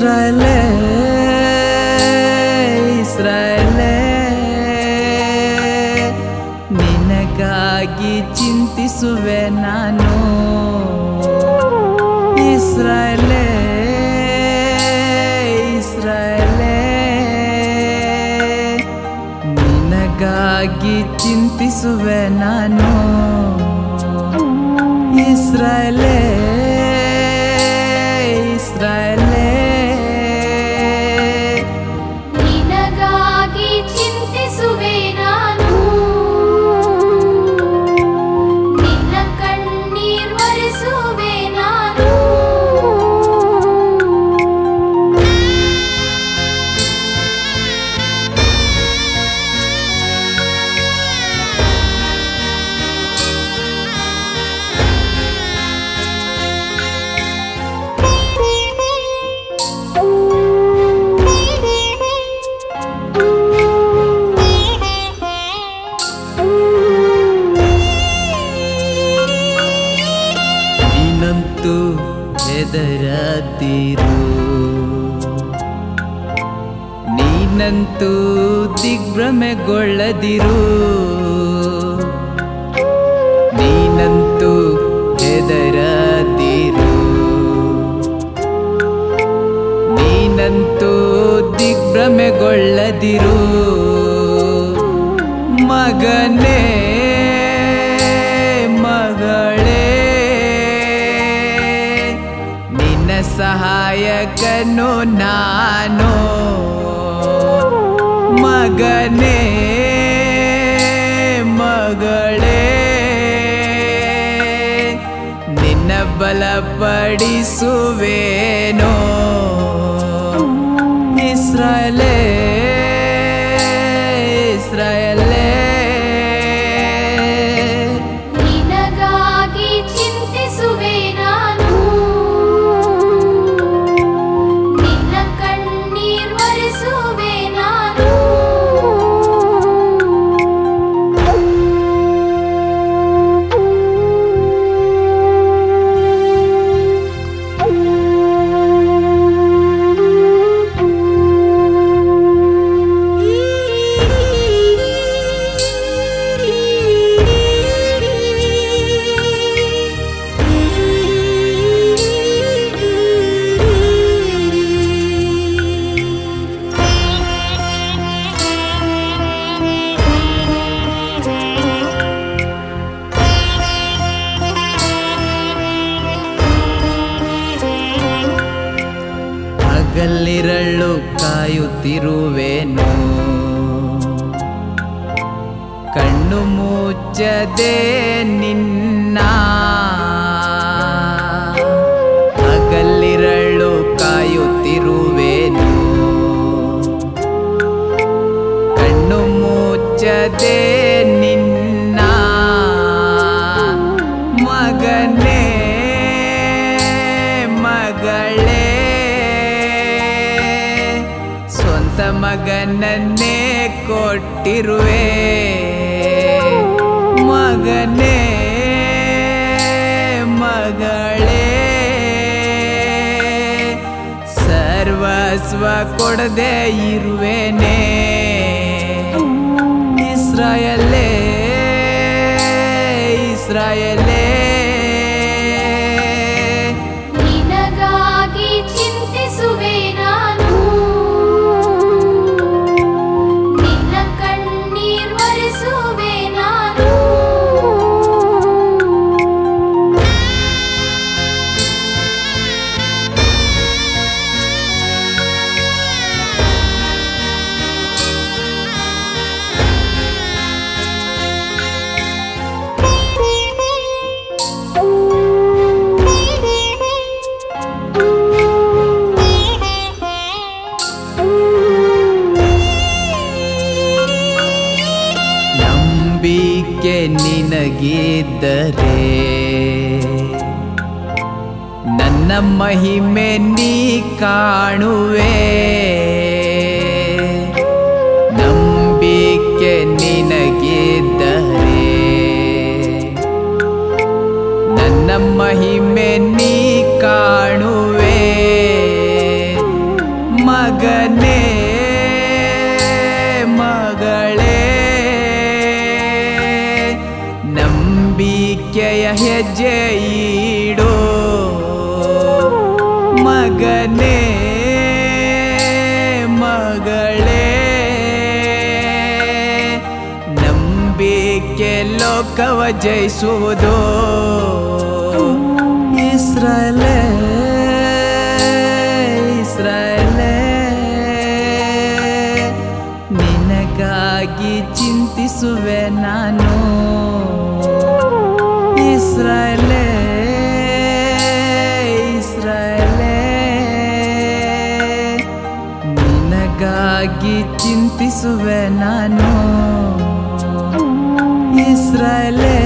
ಇಸ್ರಾಯೇಲೇ Israele ನಿನಗಾಗಿ ಚಿಂತಿಸುವೆ ನಾನು. ಇಸ್ರಾಯೇಲೇ ಇಸ್ರಾಯೇಲೇ ನಿನಗಾಗಿ ಚಿಂತಿಸುವೆ ನಾನು. ಹೆದರದಿರು. ನೀನಂತೂ ದಿಗ್ಭ್ರಮೆಗೊಳ್ಳದಿರು. ನೀನಂತೂ ಹೆದರದಿರು. ನೀನಂತೂ ದಿಗ್ಭ್ರಮೆಗೊಳ್ಳದಿರು. ಮಗನೇ ಸಹಾಯಕನು ನಾನು. ಮಗನೇ ಮಗಳೇ. ನಿನ್ನ ಬಲಪಡಿಸುವೇನೋ. ಇಸ್ರಾಯೇಲೇ. ಕಾಯುತ್ತಿರುವೆನು ಕಣ್ಣು ಮುಚ್ಚದೆ ನಿನ್ನ ಸ್ವಂತ ಮಗನನ್ನೇ ಕೊಟ್ಟಿರುವೆ. ಮಗನೇ ಮಗಳೇ. ಸರ್ವಸ್ವ ಕೊಡದೆ ಇರುವೆನೇ. ಇಸ್ರಾಯಲೇ ಇಸ್ರಾಯಲೇ. ನಿನಗಿದ್ದರೆ ನನ್ನ ಮಹಿಮೆ ನೀ ಕಾಣುವೆ. ನಂಬಿಕೆ ನಿನಗಿದ್ದರೆ ನನ್ನ ಮಹಿಮೆ ನೀ ಕಾಣುವೆ. ಹೆಜ್ಜೆ ಈಡೋ ಮಗನೇ ಮಗಳೇ. ನಂಬಿಕೆ ಲೋಕವ ಜಯಿಸುವುದು ಇಸ್ರಲೇ ಇಸ್ರಾಯೇಲೇ ನಿನಗಾಗಿ ಚಿಂತಿಸುವೆ ನಾನು. ನಿನಗಾಗಿ ಚಿಂತಿಸುವೆ ನಾನು. ಇಸ್ರಾಯೇಲೇ